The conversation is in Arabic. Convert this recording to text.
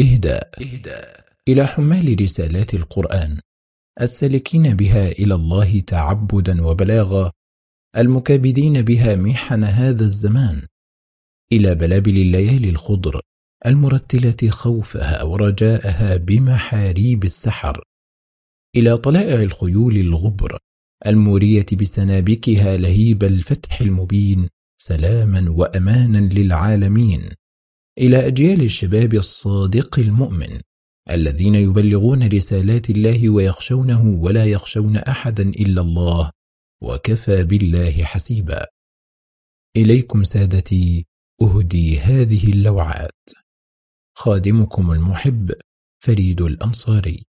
إهداء. إلى حمال رسالات القرآن. السالكين بها إلى الله تعبدا وبلاغا. المكابدين بها محن هذا الزمان. إلى بلابل الليالي الخضر. المرتلة خوفها ورجاءها بمحاريب السحر. إلى طلائع الخيول الغبر. المورية بسنابكها لهيب الفتح المبين. سلاما وأمانا للعالمين. إلى أجيال الشباب الصادق المؤمن الذين يبلغون رسالات الله ويخشونه ولا يخشون أحدا إلا الله وكفى بالله حسيبا. إليكم سادتي أهدي هذه اللوعات. خادمكم المحب فريد الأنصاري.